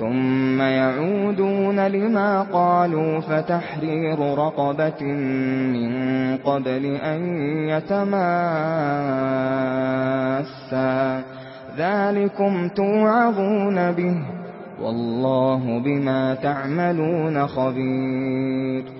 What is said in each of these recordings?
ثُمَّ يَعُودُونَ لِمَا قَالُوا فَتَحْرِيرُ رَقَبَةٍ مِّن قَبْلِ أَن يَتَمَاسَّا. ذَلِكُمْ تُوعَظُونَ بِهِ وَاللَّهُ بِمَا تَعْمَلُونَ خَبِيرٌ.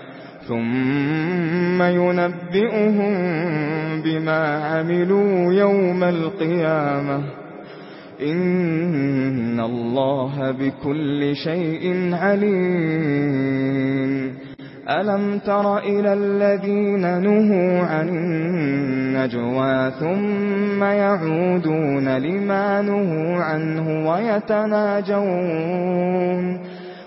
ثُمَّ يُنَبِّئُهُم بِمَا عَمِلُوا يَوْمَ الْقِيَامَةِ إِنَّ اللَّهَ بِكُلِّ شَيْءٍ عَلِيمٌ. أَلَمْ تَرَ إِلَى الَّذِينَ نُهُوا عَنِ النَّجْوَى ثُمَّ يَعُودُونَ لِمَا نُهُوا عَنْهُ وَيَتَنَاجَوْنَ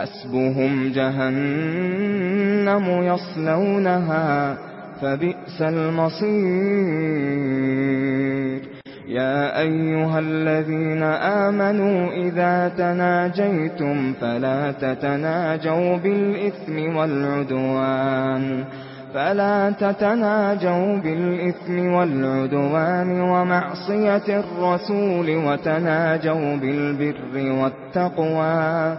حسبهم جهنم يصلونها فبئس المصير. يا أيها الذين آمنوا إذا تناجيتم فلا تتناجوا بالإثم والعدوان فلا تتناجوا بالإثم والعدوان ومعصية الرسول وتناجوا بالبر والتقوى.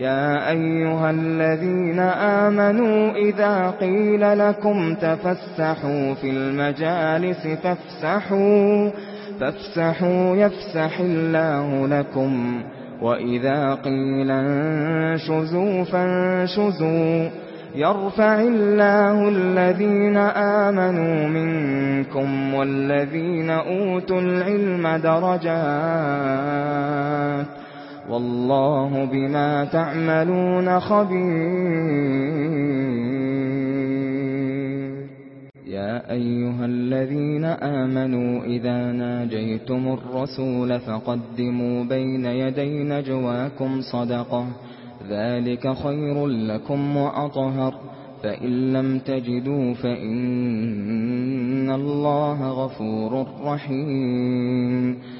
يا ايها الذين امنوا اذا قيل لكم تفسحوا في المجالس فافسحوا فافسحوا يفسح الله لكم واذا قيل انشزوا فانشزوا يرفع الله الذين امنوا منكم والذين اوتوا العلم درجات والله بما تعملون خبير. يا أيها الذين آمنوا إذا ناجيتم الرسول فقدموا بين يدي نجواكم صدقة. ذلك خير لكم وأطهر. فإن لم تجدوا فإن الله غفور رحيم.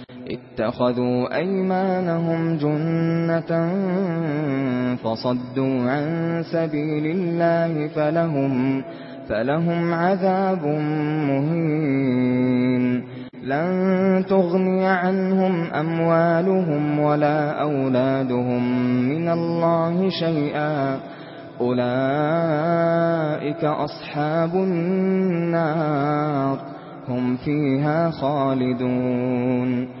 اتخذوا أيمانهم جنة فصدوا عن سبيل الله فلهم فلهم عذاب مهين. لن تغني عنهم أموالهم ولا أولادهم من الله شيئا. أولئك أصحاب النار هم فيها خالدون.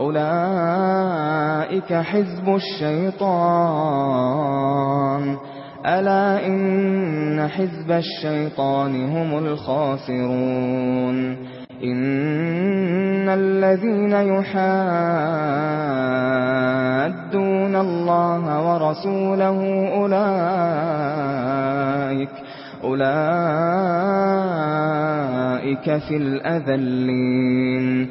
أولئك حزب الشيطان. ألا إن حزب الشيطان هم الخاسرون. إن الذين يحادون الله ورسوله أولئك أولئك في الأذلين.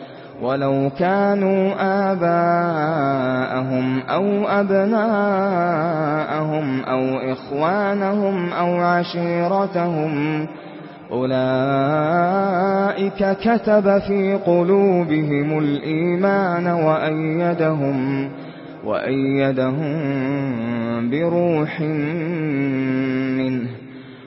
ولو كانوا آباءهم أو أبناءهم أو إخوانهم أو عشيرتهم أولئك كتب في قلوبهم الإيمان وأيدهم وأيدهم بروح منه.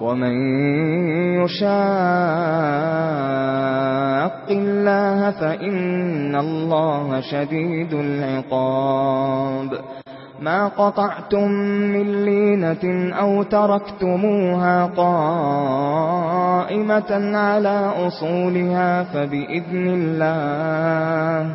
ومن يشاق الله فإن الله شديد العقاب ما قطعتم من لينة أو تركتموها قائمة على أصولها فبإذن الله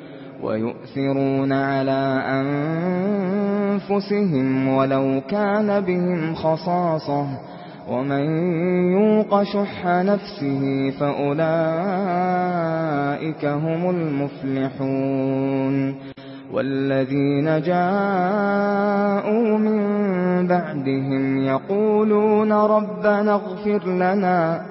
وَيُؤْثِرُونَ عَلَى أَنفُسِهِمْ وَلَوْ كَانَ بِهِمْ خَصَاصَةٌ وَمَن يُوقَ شُحَّ نَفْسِهِ فَأُولَئِكَ هُمُ الْمُفْلِحُونَ وَالَّذِينَ جَاءُوا مِن بَعْدِهِمْ يَقُولُونَ رَبَّنَا اغْفِرْ لَنَا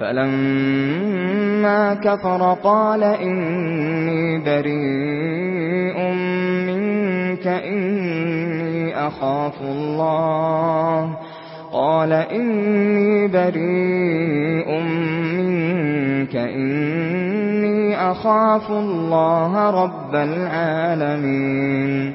فَلَمَّا كَفَرَ قَالَ إِنِّي بَرِيءٌ مِنْكَ إِنِّي أَخَافُ اللَّهَ قَالَ إِنِّي بَرِيءٌ مِنْكَ إِنِّي أَخَافُ اللَّهَ رَبَّ الْعَالَمِينَ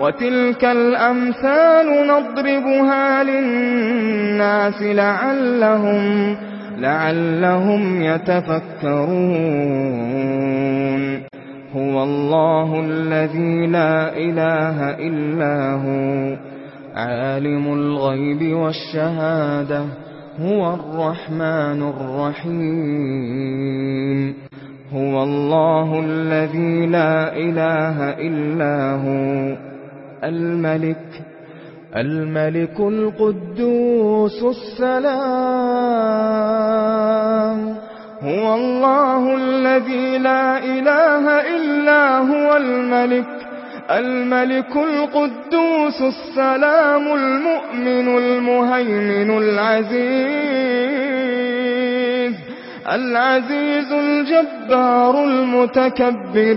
وَتِلْكَ الْأَمْثَالُ نَضْرِبُهَا لِلنَّاسِ لَعَلَّهُمْ لَعَلَّهُمْ يَتَفَكَّرُونَ. هُوَ اللَّهُ الَّذِي لَا إِلَٰهَ إِلَّا هُوَ عَالِمُ الْغَيْبِ وَالشَّهَادَةِ هُوَ الرَّحْمَنُ الرَّحِيمُ. هُوَ اللَّهُ الَّذِي لَا إِلَٰهَ إِلَّا هُوَ الملك الملك القدوس السلام. هو الله الذي لا إله إلا هو الملك الملك القدوس السلام المؤمن المهيمن العزيز العزيز الجبار المتكبر.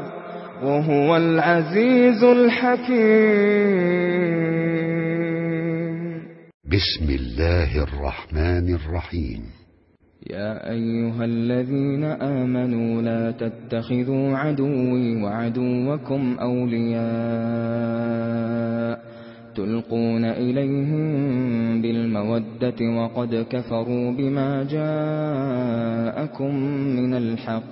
وهو العزيز الحكيم. بسم الله الرحمن الرحيم. يا أيها الذين آمنوا لا تتخذوا عدوي وعدوكم أولياء تلقون إليهم بالمودة وقد كفروا بما جاءكم من الحق.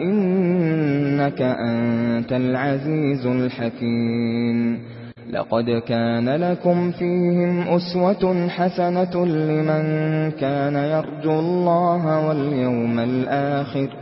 إنك أنت العزيز الحكيم. لقد كان لكم فيهم أسوة حسنة لمن كان يرجو الله واليوم الآخر.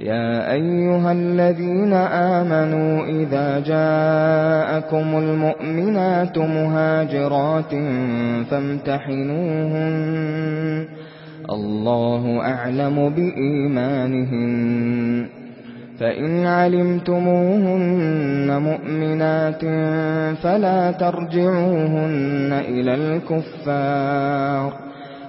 يا أيها الذين آمنوا إذا جاءكم المؤمنات مهاجرات فامتحنوهن الله أعلم بإيمانهن فإن علمتموهن مؤمنات فلا ترجعوهن إلى الكفار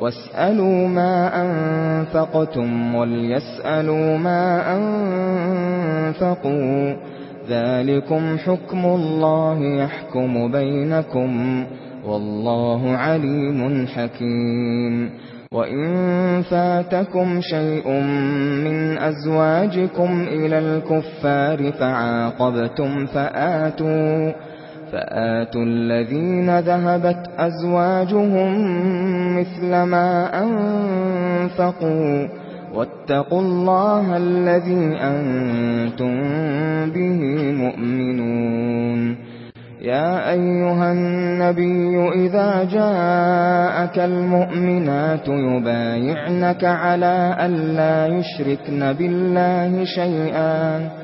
واسألوا ما أنفقتم وليسألوا ما أنفقوا ذلكم حكم الله يحكم بينكم والله عليم حكيم وَإِن فَاتَكُمْ شَيْءٌ مِنْ أَزْوَاجِكُمْ إِلَى الْكُفَّارِ فَعَاقَبْتُمْ فَآتُوا فآتوا الذين ذهبت أزواجهم مثل ما أنفقوا واتقوا الله الذي أنتم به مؤمنون. يا أيها النبي إذا جاءك المؤمنات يبايعنك على أن لا يشركن بالله شيئا.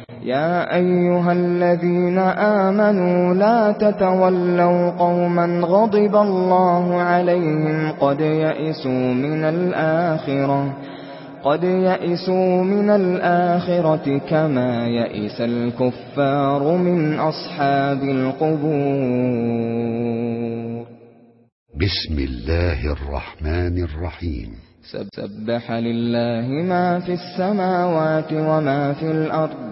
يا ايها الذين امنوا لا تتولوا قوما غضب الله عليهم قد يئسوا من الاخره قد يئسوا من الاخره كما يئس الكفار من اصحاب القبور بسم الله الرحمن الرحيم. سبح لله ما في السماوات وما في الأرض.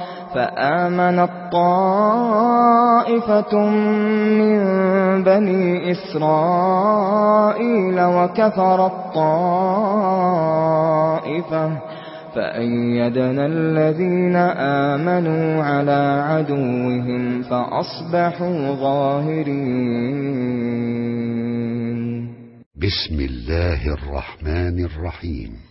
فآمنت طائفة من بني إسرائيل وكفرت طائفة فأيدنا الذين آمنوا على عدوهم فأصبحوا ظاهرين. بسم الله الرحمن الرحيم.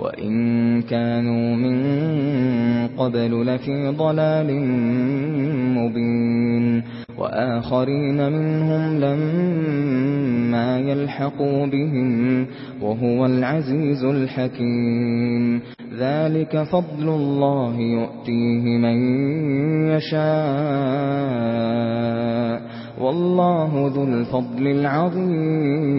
وَإِن كَانُوا مِن قَبْلُ لَفِي ضَلَالٍ مُبِينٍ وَآخَرِينَ مِنْهُمْ لَمَّا يَلْحَقُوا بِهِمْ وَهُوَ الْعَزِيزُ الْحَكِيمُ ذَلِكَ فَضْلُ اللَّهِ يُؤْتِيهِ مَن يَشَاءُ وَاللَّهُ ذُو الْفَضْلِ الْعَظِيمِ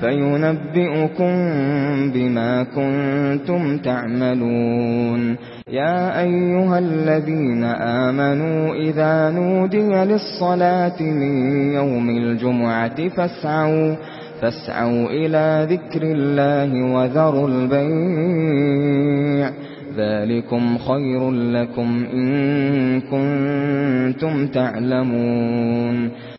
فَيُنَبِّئُكُم بِمَا كُنتُمْ تَعْمَلُونَ يَا أَيُّهَا الَّذِينَ آمَنُوا إِذَا نُودِيَ لِلصَّلَاةِ مِنْ يَوْمِ الْجُمُعَةِ فَاسْعَوْا فَاسْعَوْا إِلَى ذِكْرِ اللَّهِ وَذَرُوا الْبَيْعَ ذَلِكُمْ خَيْرٌ لَكُمْ إِن كُنتُمْ تَعْلَمُونَ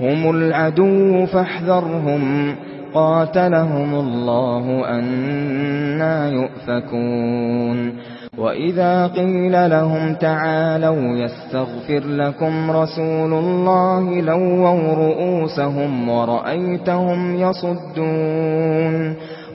هم العدو فاحذرهم. قاتلهم الله أنا يؤفكون. وَإِذَا قِيلَ لَهُمْ تَعَالَوْا يَسْتَغْفِرْ لَكُمْ رَسُولُ اللَّهِ لَوَّوْا رُؤُوسَهُمْ وَرَأَيْتَهُمْ يَصُدُّونَ.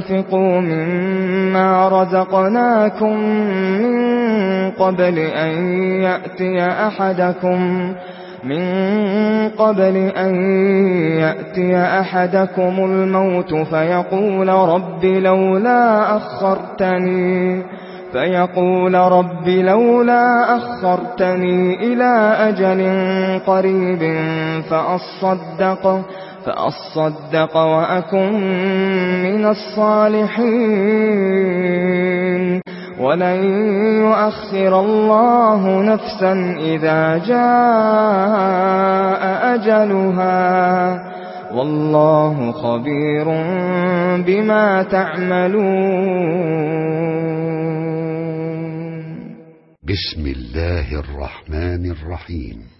تُنْفِقُوا مِمَّا رَزَقْنَاكُمْ مِنْ قَبْلِ أَنْ يَأْتِيَ أَحَدَكُمْ من قبل أن يأتي أحدكم الموت فيقول رب لولا أخرتني فيقول رب لولا أخرتني إلى أجل قريب فأصدق فأصدق وأكن من الصالحين. ولن يؤخر الله نفسا إذا جاء أجلها. والله خبير بما تعملون. بسم الله الرحمن الرحيم.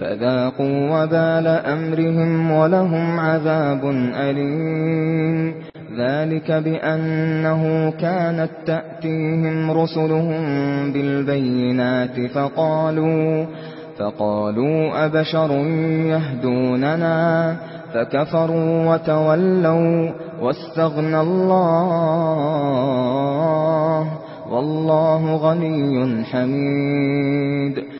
فذاقوا وبال أمرهم ولهم عذاب أليم ذلك بأنه كانت تأتيهم رسلهم بالبينات فقالوا فقالوا أبشر يهدوننا؟ فكفروا وتولوا واستغنى الله والله غني حميد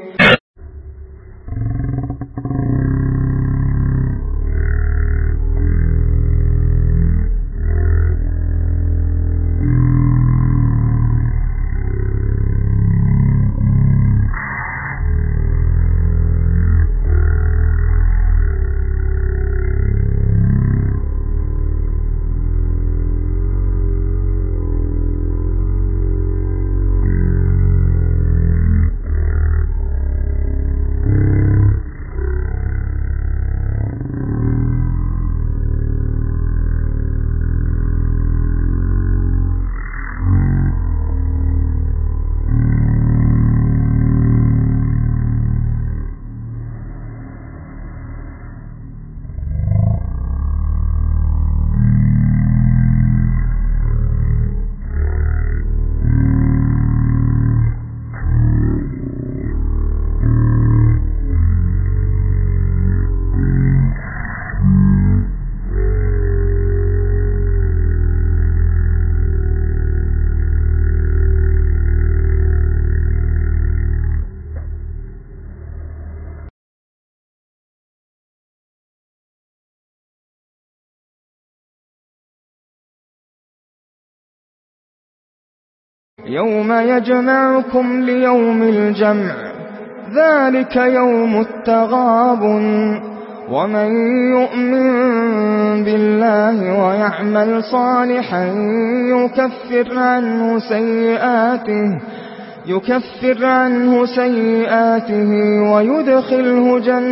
يوم يجمعكم ليوم الجمع. ذلك يوم التَّغَابُنِ. ومن يؤمن بالله ويعمل صالحا يكفر عنه سيئاته يكفر عنه سيئاته ويدخله جنات.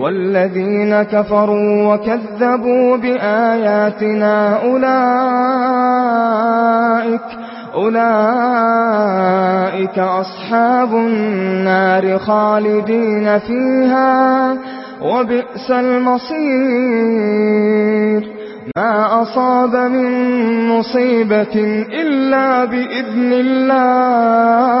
والذين كفروا وكذبوا بآياتنا أولئك أولئك أصحاب النار خالدين فيها وبئس المصير ما أصاب من مصيبة إلا بإذن الله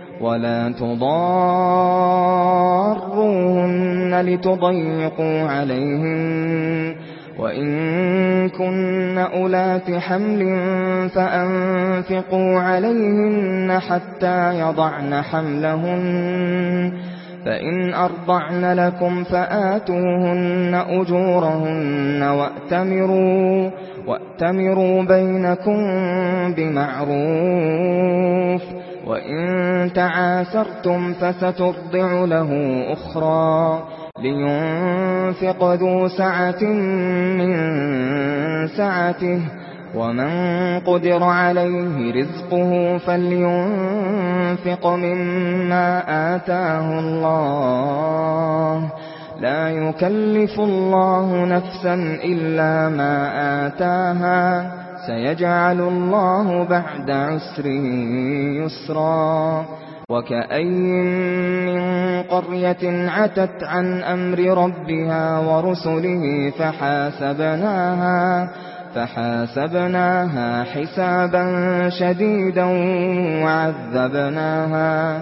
ولا تضاروهن لتضيقوا عليهم وإن كن أولات حمل فأنفقوا عليهن حتى يضعن حملهن فإن أرضعن لكم فآتوهن أجورهن وأتمروا وأتمروا بينكم بمعروف وَإِن تَعَاثَرْتُمْ فَسَتُرْضِعُ لَهُ أُخْرَى لِيُنْفِقَ ذُو سَعَةٍ مِنْ سَعَتِهِ وَمَنْ قُدِرَ عَلَيْهِ رِزْقُهُ فَلْيُنْفِقْ مِمَّا آتَاهُ اللَّهُ لَا يُكَلِّفُ اللَّهُ نَفْسًا إِلَّا مَا آتَاهَا سيجعل الله بعد عسر يسرا وكأين من قرية عتت عن أمر ربها ورسله فحاسبناها فحاسبناها حسابا شديدا وعذبناها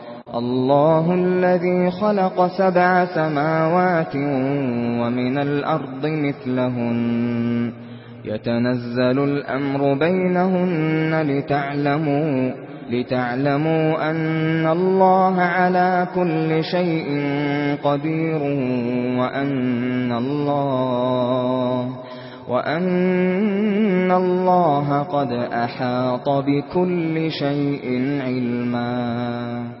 الله الذي خلق سبع سماوات ومن الأرض مثلهن يتنزل الأمر بينهن لتعلموا لتعلموا أن الله على كل شيء قدير وأن الله وَأَنَّ اللَّهَ قَدْ أَحَاطَ بِكُلِّ شَيْءٍ عِلْمًا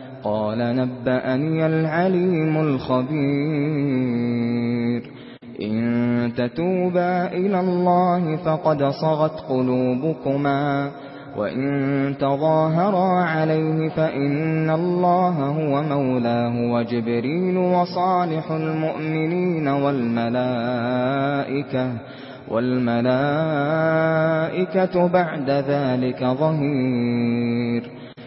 قال نبأني العليم الخبير. إن تتوبا إلى الله فقد صغت قلوبكما. وَإِن تَظَاهَرَا عَلَيْهِ فَإِنَّ اللَّهَ هُوَ مَوْلَاهُ وَجِبْرِيلُ وَصَالِحُ الْمُؤْمِنِينَ وَالْمَلَائِكَةُ. وَالْمَلَائِكَةُ بَعْدَ ذَلِكَ ظَهِيرٌ.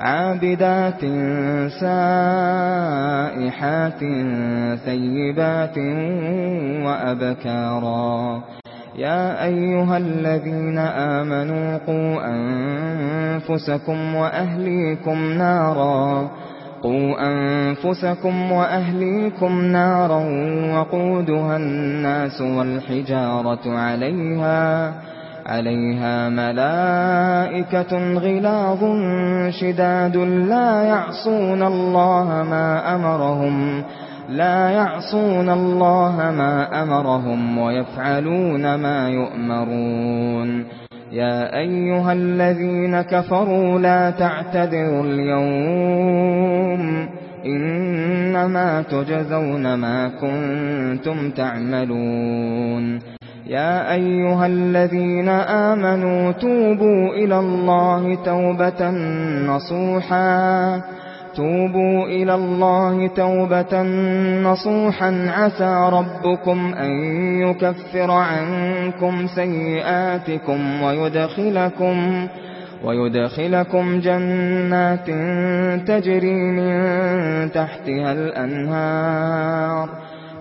عابدات سائحات ثيبات وأبكارا. يا أيها الذين آمنوا قوا أنفسكم وأهليكم نارا. قوا أنفسكم وأهليكم نارا وقودها الناس والحجارة عليها. عليها ملائكة غلاظ شداد لا يعصون الله ما أمرهم لا يعصون الله ما أمرهم ويفعلون ما يؤمرون يا أيها الذين كفروا لا تعتذروا اليوم إنما تجزون ما كنتم تعملون يا أيها الذين آمنوا توبوا إلى الله توبة نصوحا. توبوا إلى الله توبة نصوحا. عسى ربكم أن يكفر عنكم سيئاتكم ويدخلكم ويدخلكم جنات تجري من تحتها الأنهار.